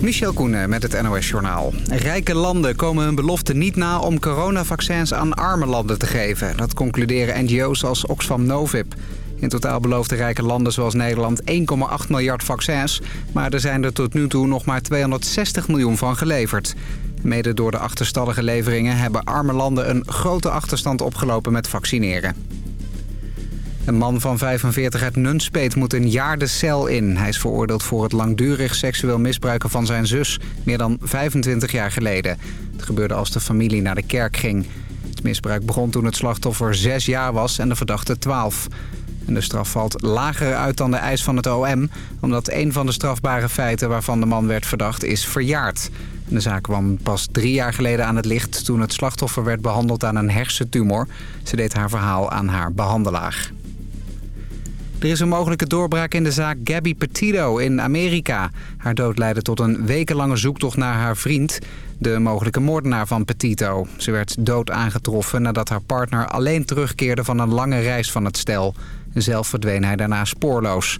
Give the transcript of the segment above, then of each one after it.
Michel Koenen met het NOS-journaal. Rijke landen komen hun belofte niet na om coronavaccins aan arme landen te geven. Dat concluderen NGO's als Oxfam Novib. In totaal beloofden rijke landen zoals Nederland 1,8 miljard vaccins... maar er zijn er tot nu toe nog maar 260 miljoen van geleverd. Mede door de achterstallige leveringen hebben arme landen een grote achterstand opgelopen met vaccineren. Een man van 45 uit Nunspeet moet een jaar de cel in. Hij is veroordeeld voor het langdurig seksueel misbruiken van zijn zus... meer dan 25 jaar geleden. Het gebeurde als de familie naar de kerk ging. Het misbruik begon toen het slachtoffer 6 jaar was en de verdachte 12. En de straf valt lager uit dan de eis van het OM... omdat een van de strafbare feiten waarvan de man werd verdacht is verjaard. De zaak kwam pas drie jaar geleden aan het licht... toen het slachtoffer werd behandeld aan een hersentumor. Ze deed haar verhaal aan haar behandelaar. Er is een mogelijke doorbraak in de zaak Gabby Petito in Amerika. Haar dood leidde tot een wekenlange zoektocht naar haar vriend, de mogelijke moordenaar van Petito. Ze werd dood aangetroffen nadat haar partner alleen terugkeerde van een lange reis van het stel. Zelf verdween hij daarna spoorloos.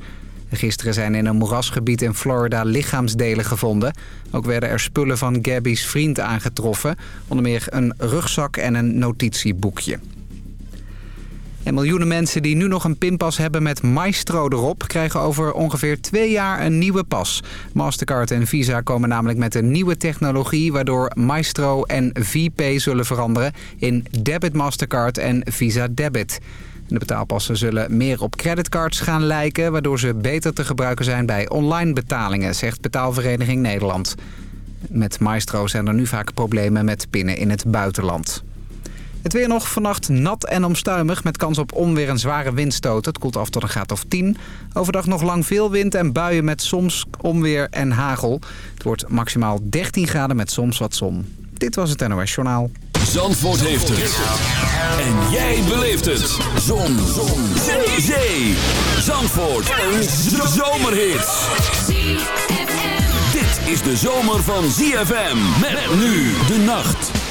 Gisteren zijn in een moerasgebied in Florida lichaamsdelen gevonden. Ook werden er spullen van Gabby's vriend aangetroffen. Onder meer een rugzak en een notitieboekje. En miljoenen mensen die nu nog een pinpas hebben met Maestro erop... krijgen over ongeveer twee jaar een nieuwe pas. Mastercard en Visa komen namelijk met een nieuwe technologie... waardoor Maestro en VPay zullen veranderen in Debit Mastercard en Visa Debit. De betaalpassen zullen meer op creditcards gaan lijken... waardoor ze beter te gebruiken zijn bij online betalingen... zegt Betaalvereniging Nederland. Met Maestro zijn er nu vaak problemen met pinnen in het buitenland. Het weer nog vannacht nat en omstuimig met kans op onweer en zware windstoten. Het koelt af tot een graad of 10. Overdag nog lang veel wind en buien met soms onweer en hagel. Het wordt maximaal 13 graden met soms wat zon. Dit was het NOS Journaal. Zandvoort heeft het. En jij beleeft het. Zon. zon. Zee. Zee. Zandvoort. Een zomerhit. Dit is de zomer van ZFM. Met nu de nacht.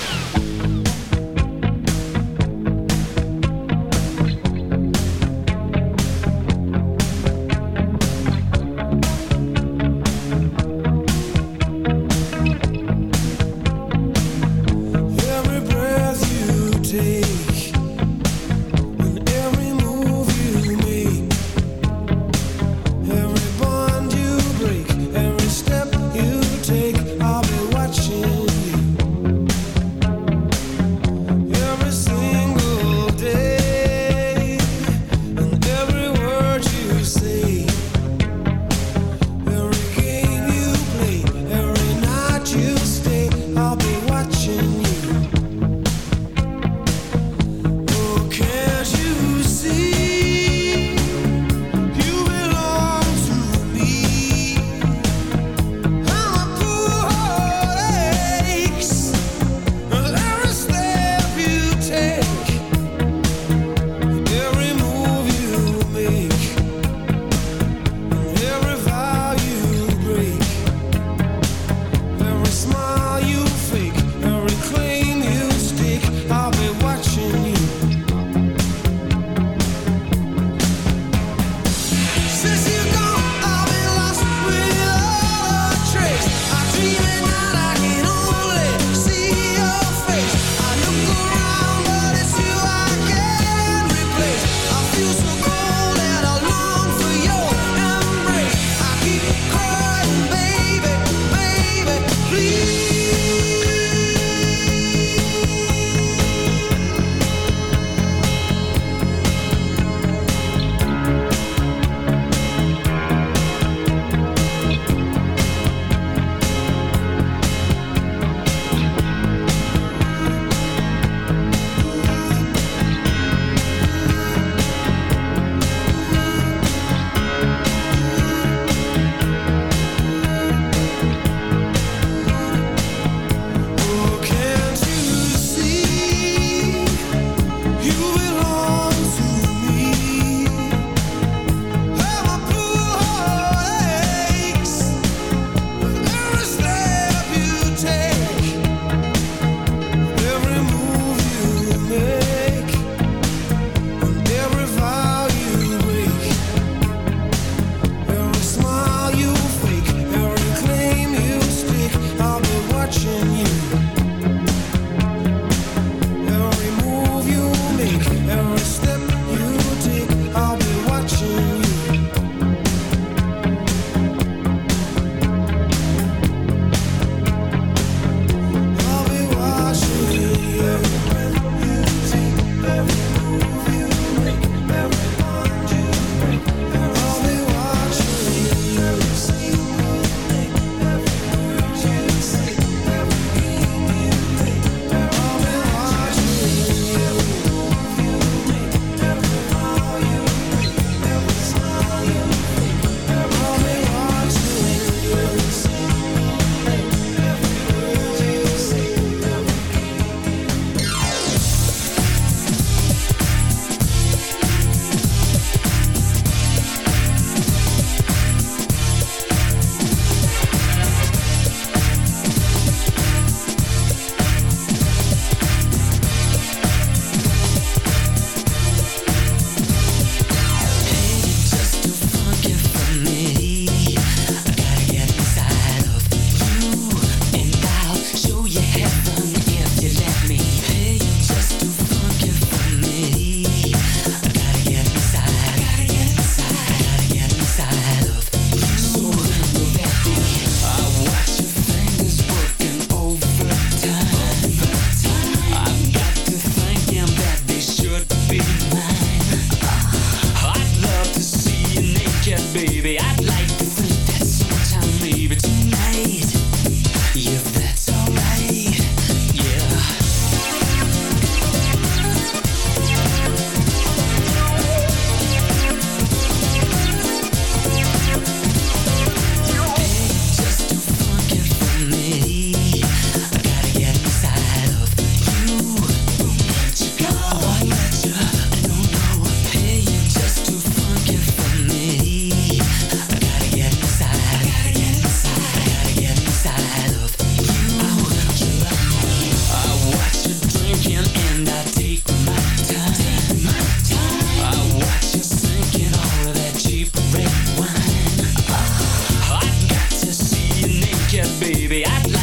baby. I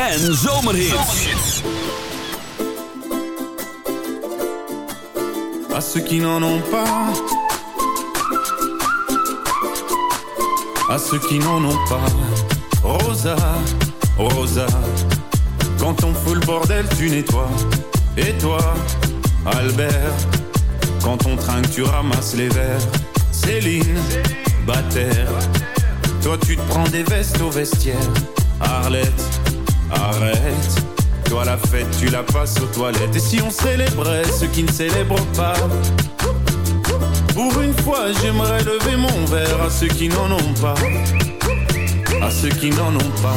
en zomerhits. À ceux qui n'en ont pas. À ceux qui n'en ont pas. Rosa, Rosa. Quand on fout le bordel, tu nettoies. Et toi, Albert. Quand on trinque, tu ramasses les verres. Céline, Bataire. Toi, tu te prends des vestes au vestiaire. Arlette arrête. Toi la fête, tu la passes aux toilettes. Et si on célébrait ceux qui ne célèbrent pas? Pour une fois, j'aimerais lever mon verre à ceux qui n'en ont pas. À ceux qui n'en ont pas.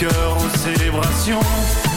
cœur aux célébrations.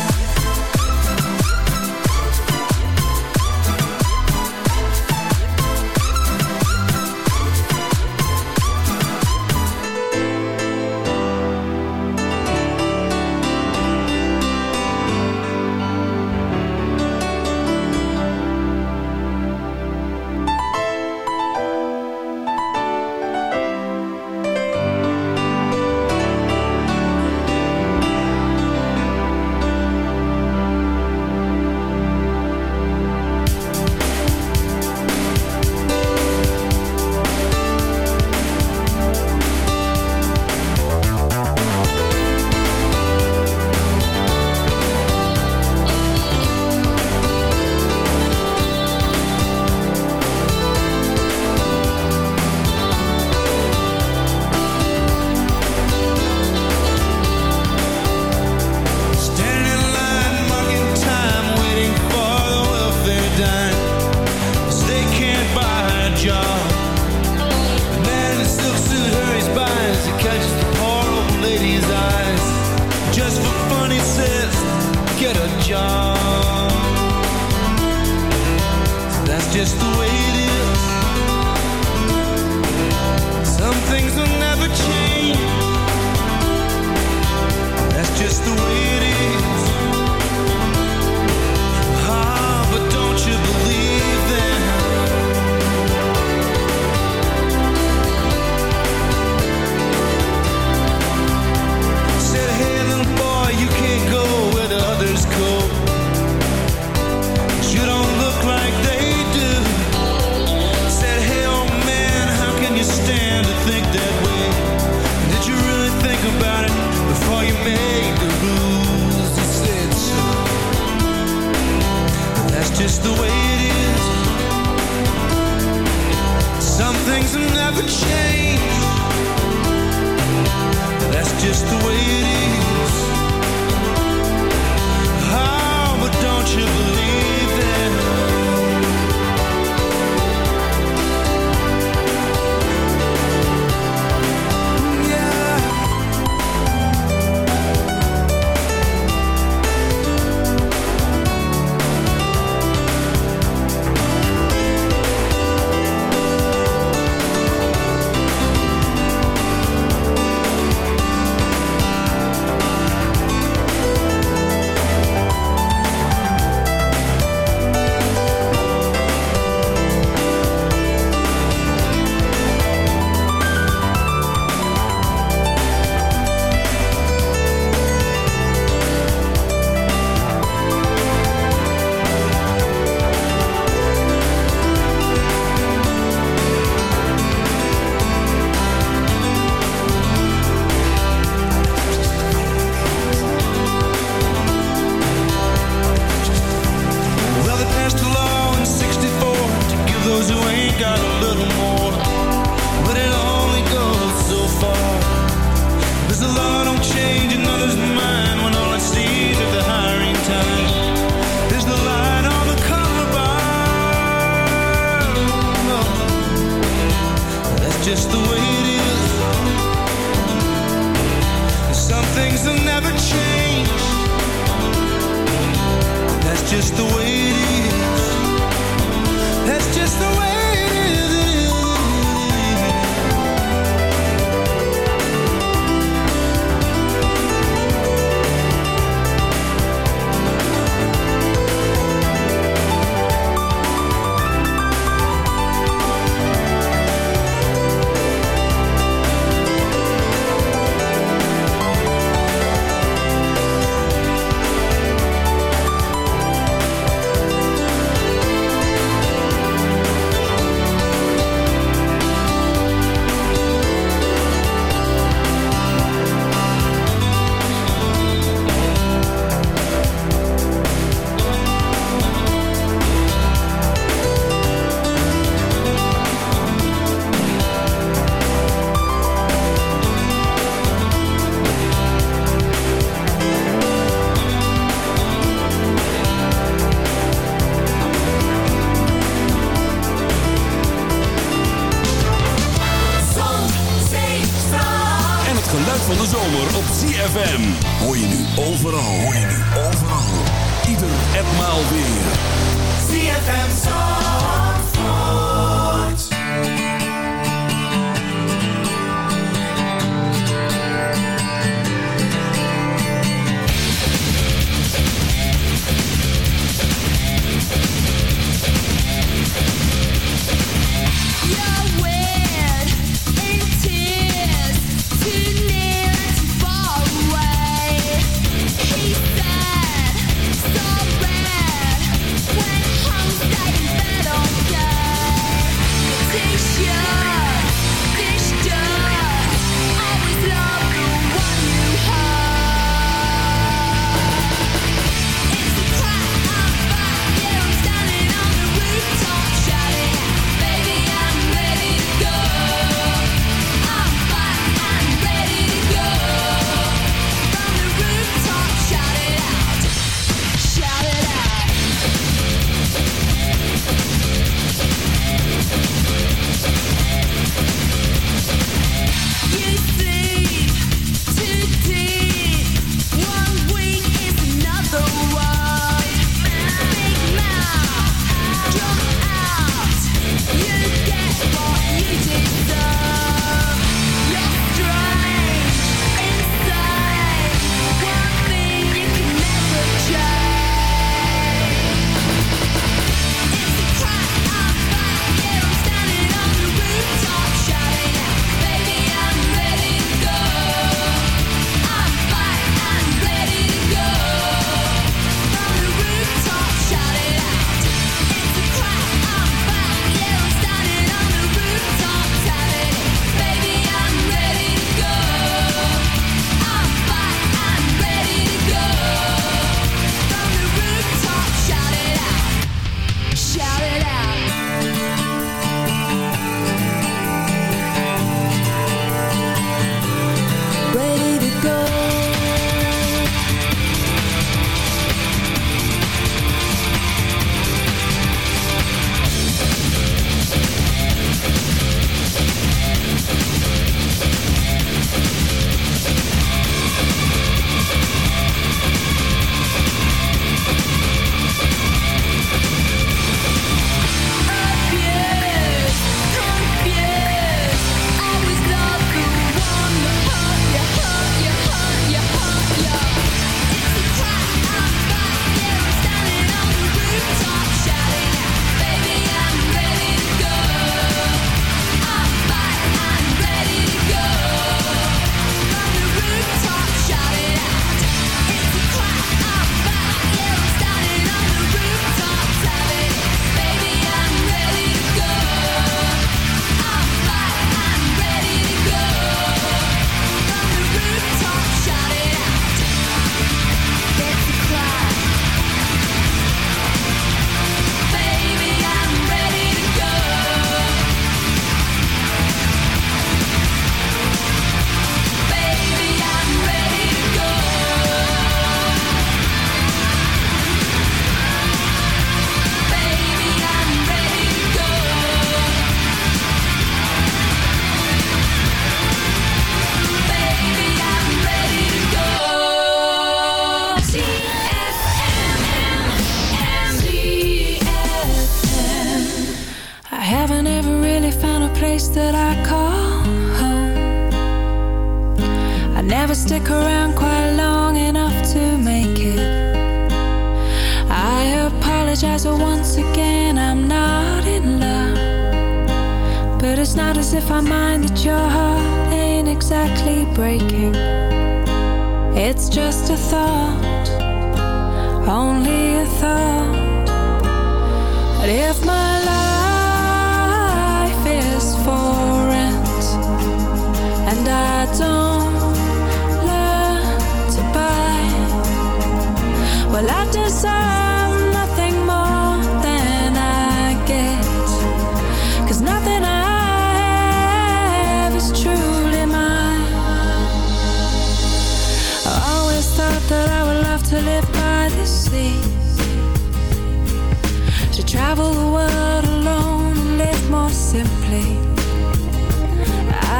simply.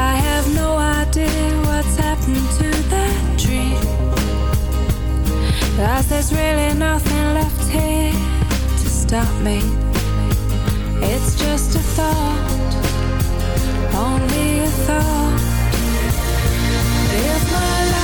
I have no idea what's happened to that dream. Cause there's really nothing left here to stop me. It's just a thought, only a thought. If my life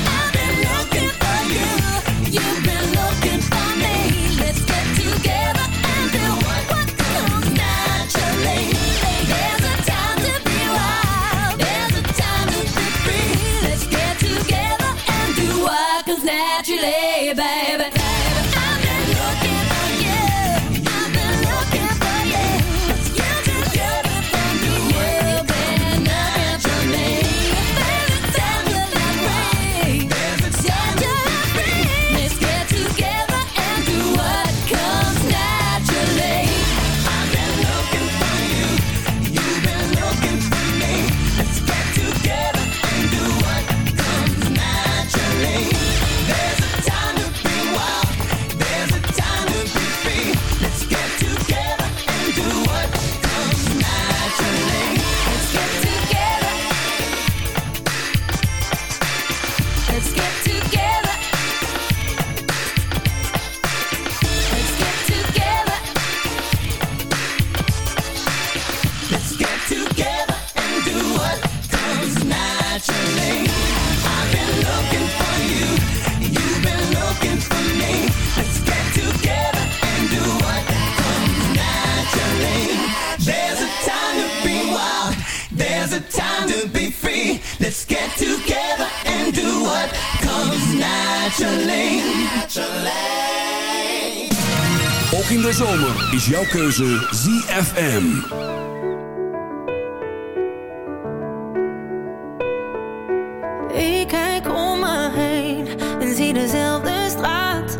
what comes naturally. naturally. Ook in de zomer is jouw keuze ZFM. Ik kijk om me heen en zie dezelfde straat.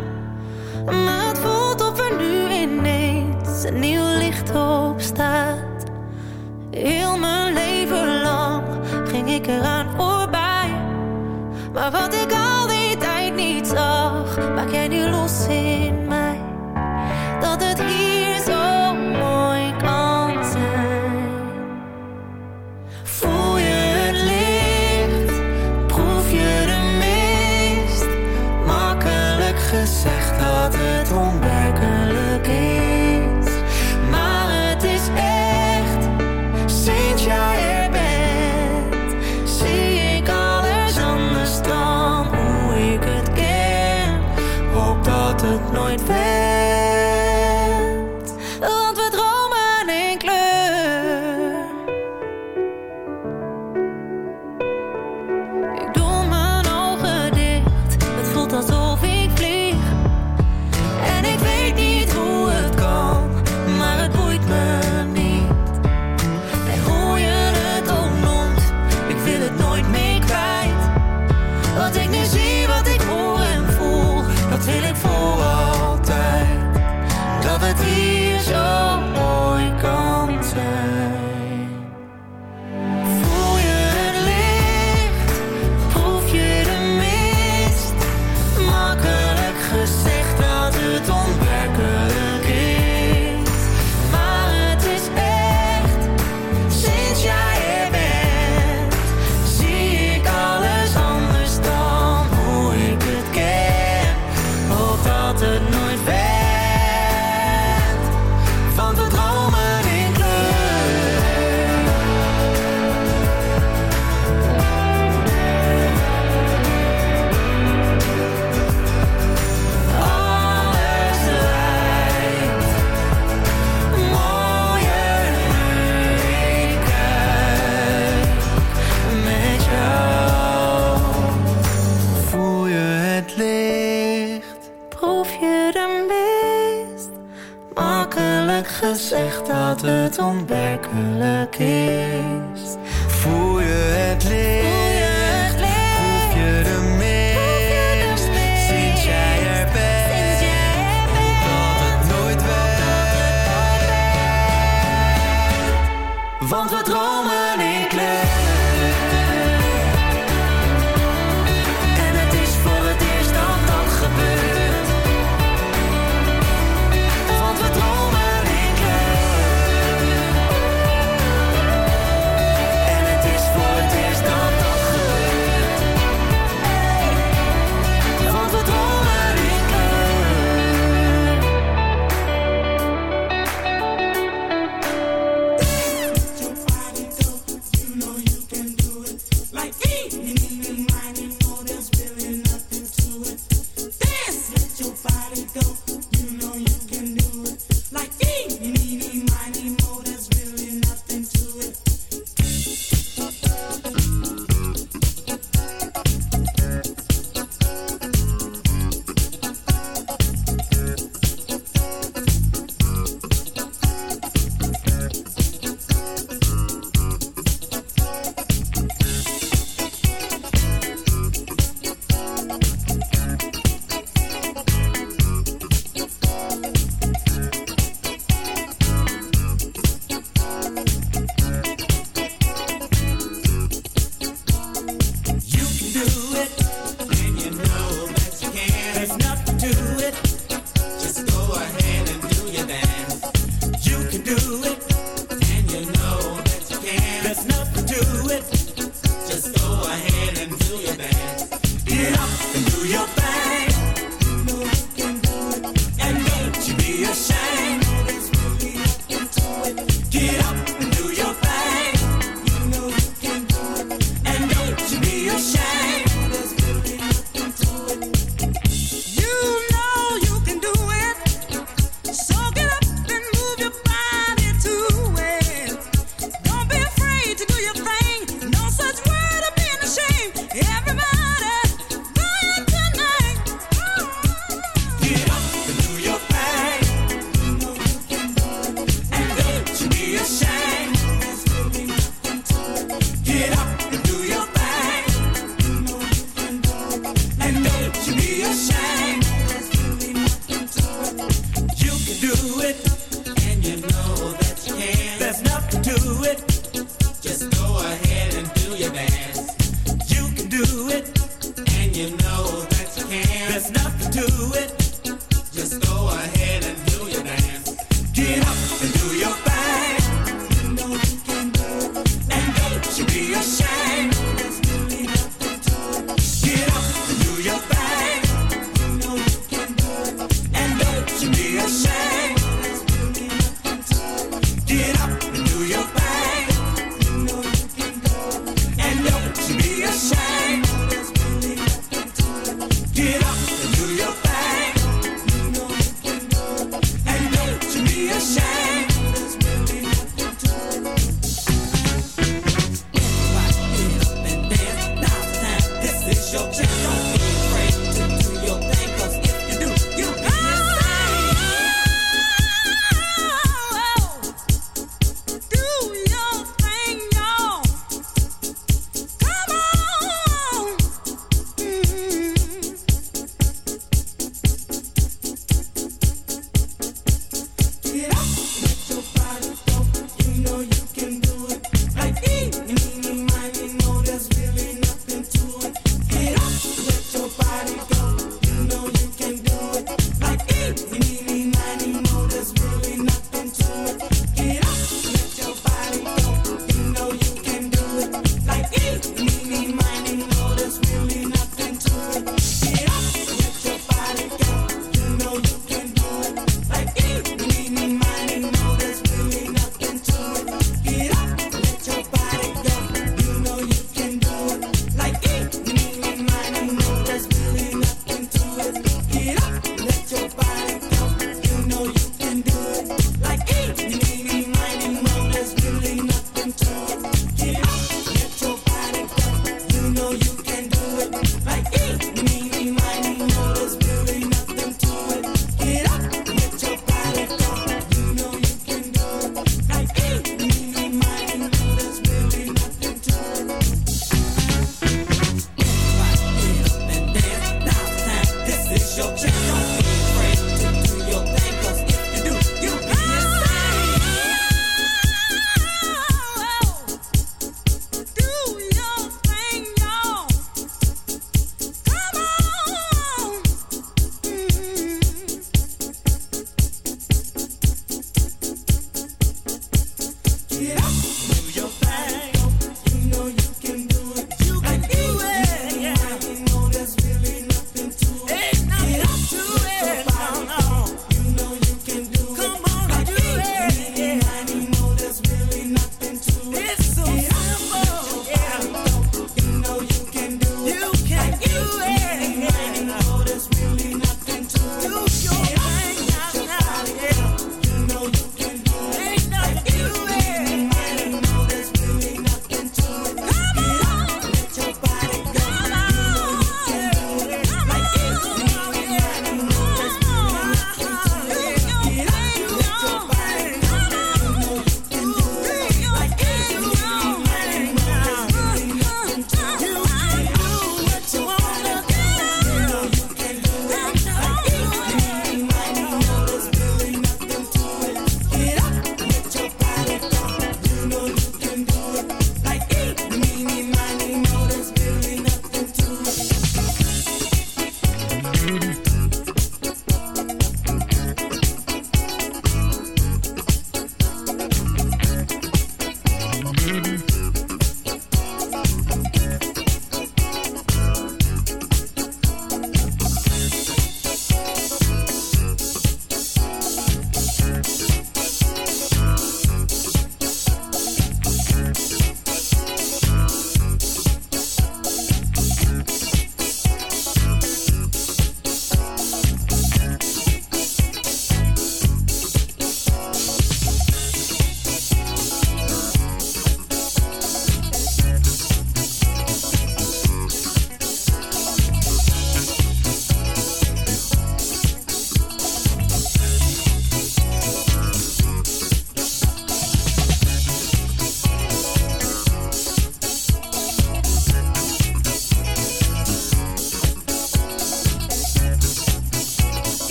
Maar het voelt of er nu ineens een nieuw licht op staat. Heel mijn leven lang ging ik eraan zag.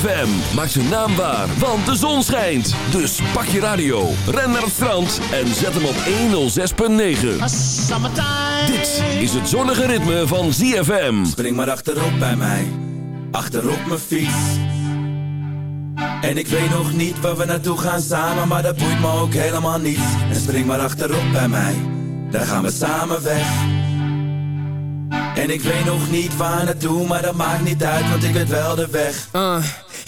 ZFM. Maak zijn naam waar, want de zon schijnt. Dus pak je radio, ren naar het strand en zet hem op 106.9. Dit is het zonnige ritme van ZFM. Spring maar achterop bij mij, achterop mijn fiets. En ik weet nog niet waar we naartoe gaan samen, maar dat boeit me ook helemaal niet. En spring maar achterop bij mij, daar gaan we samen weg. En ik weet nog niet waar naartoe, maar dat maakt niet uit, want ik weet wel de weg. Uh,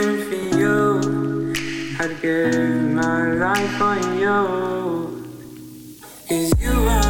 live for you. I'd give my life for you. Cause you are.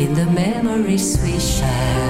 in the memories we share.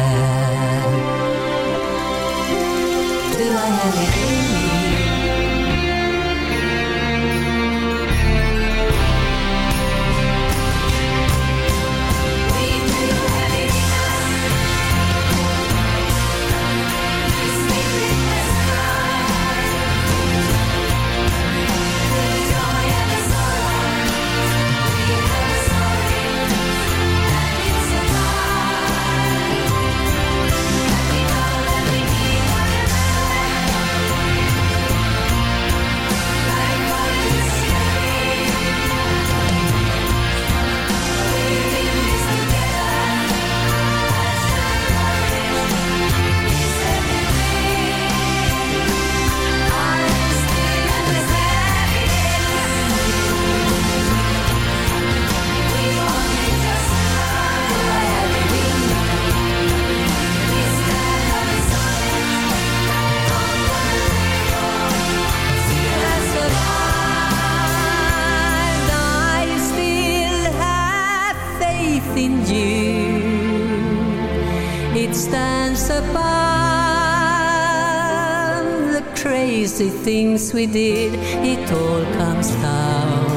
We did. It all comes down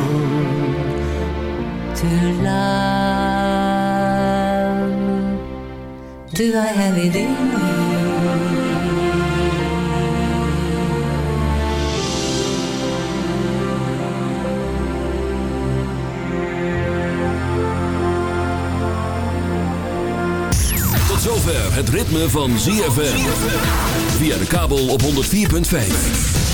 to love. Do I have it in me? Zover het ritme van ZFM. Via de kabel op 104.5.